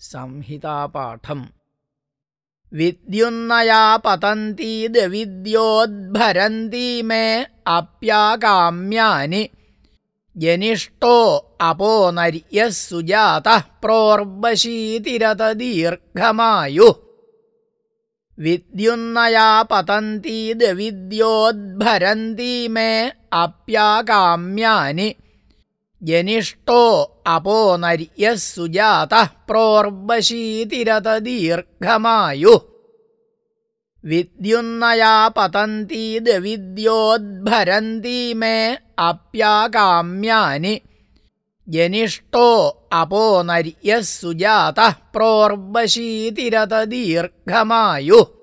संहितापाठम्। विद्युन्नया पतन्तीद्विद्योद्भरन्ती मे अप्याकाम्यानि जनिष्ठो अपो नर्यः सुजातः प्रोर्वशीतिरतदीर्घमायुः। विद्युन्नया पतन्तीद्विद्योद्भरन्ती मे अप्याकाम्यानि ജനിഷ്ടോ അപോ നര്യ സുജാത പ്രോർവശീതിരതദീർഘമായു. വിദ്യുന്നയാ പതന്തീത് വിദ്യോദ്ഭരന്തി മേ അപ്യാകാമ്യാനി ജനിഷ്ടോ അപോ നര്യ സുജാത പ്രോർവശീതിരതദീർഘമായു.